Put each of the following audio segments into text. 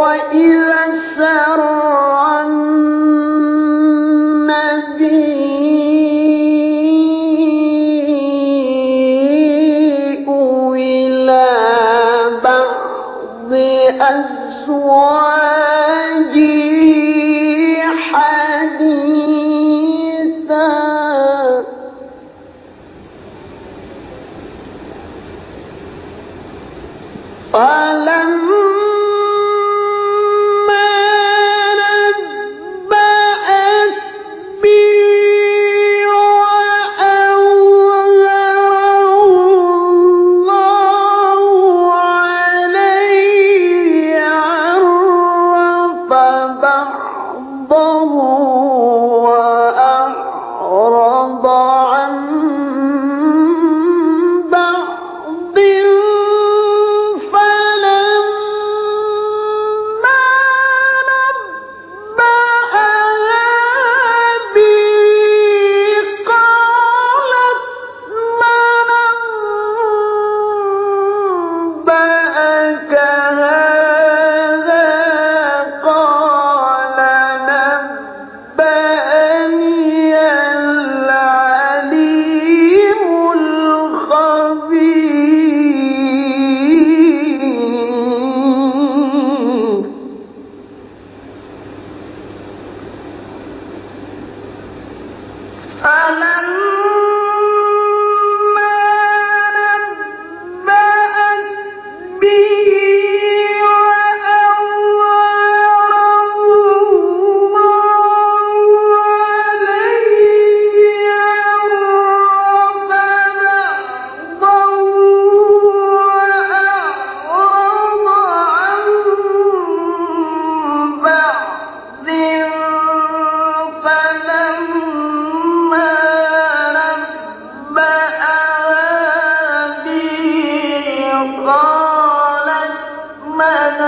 وإذا سر من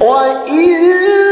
وإن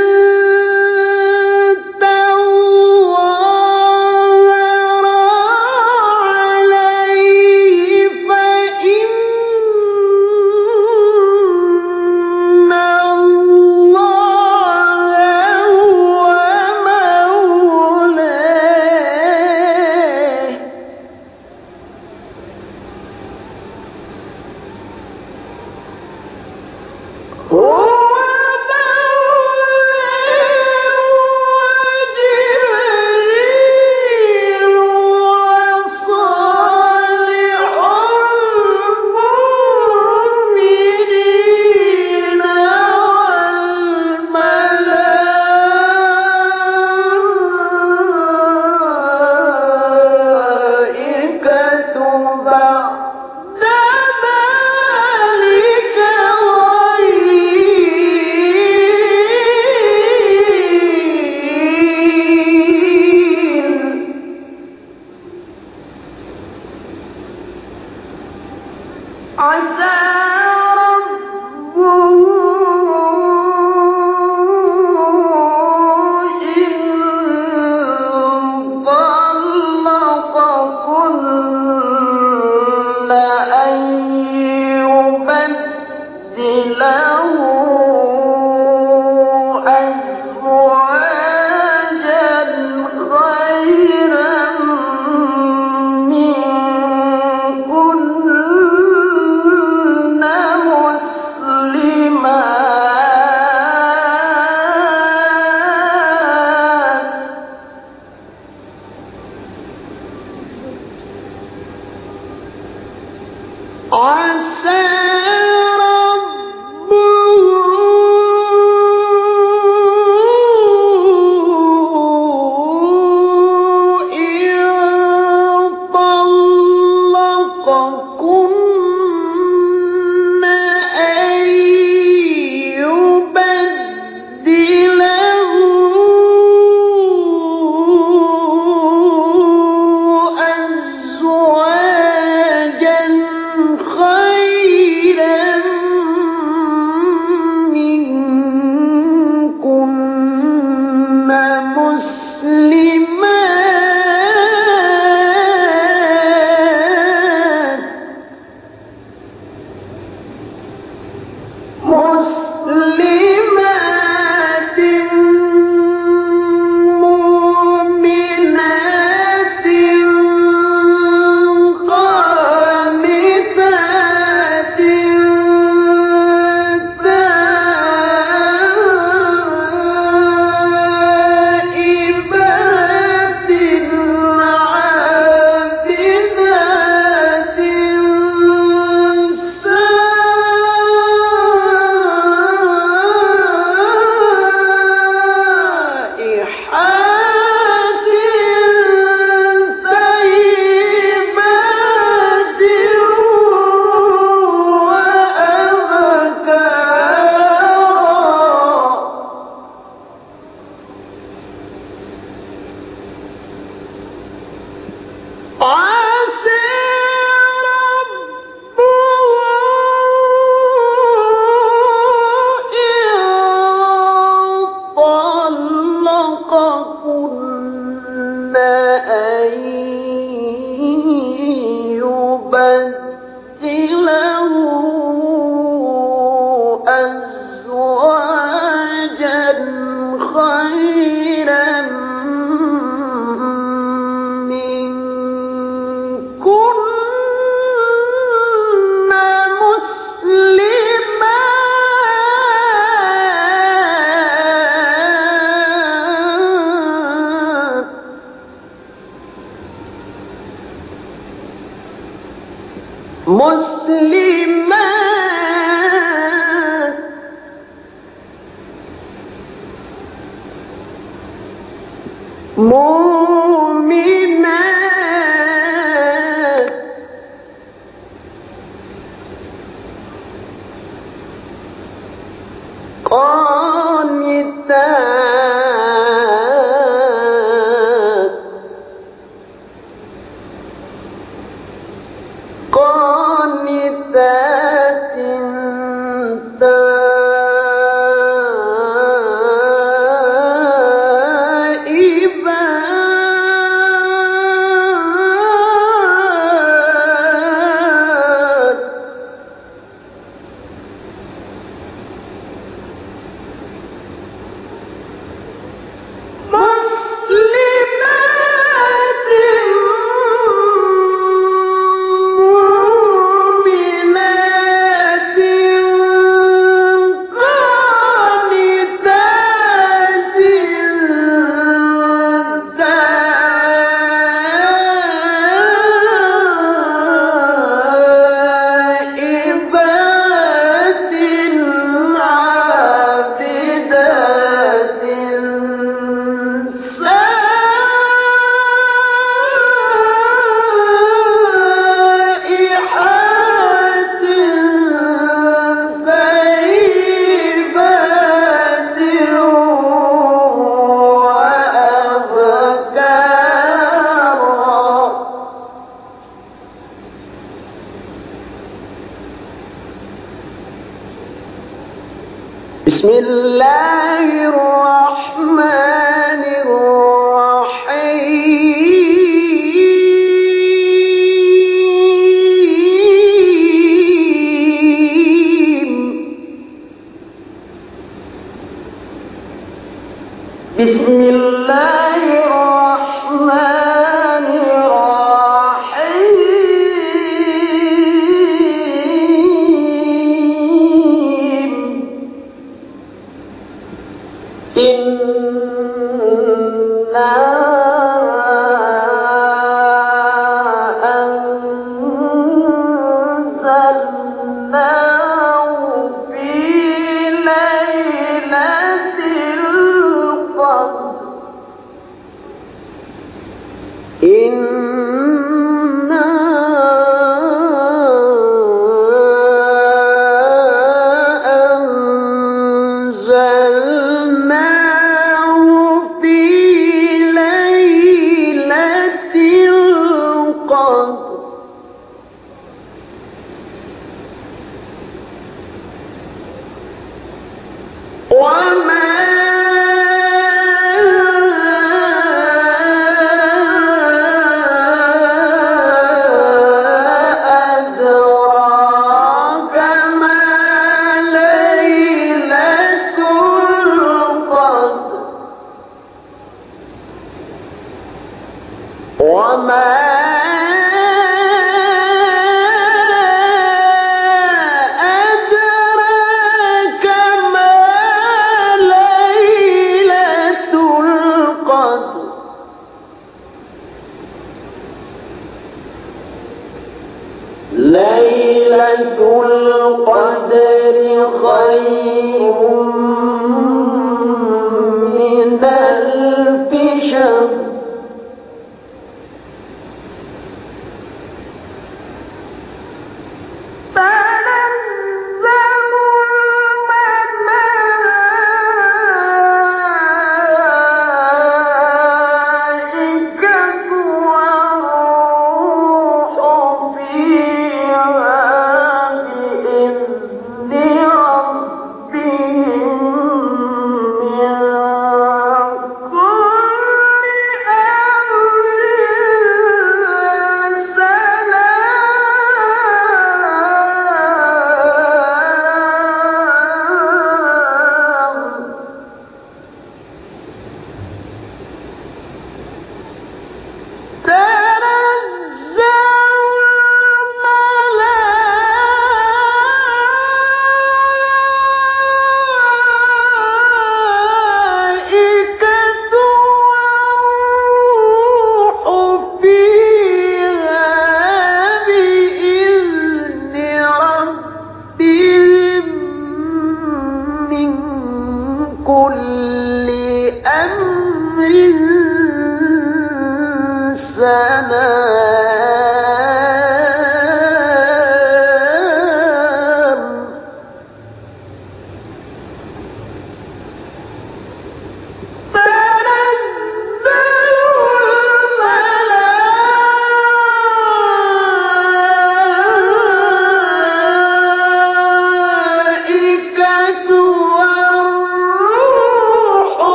بسم الله الرحمن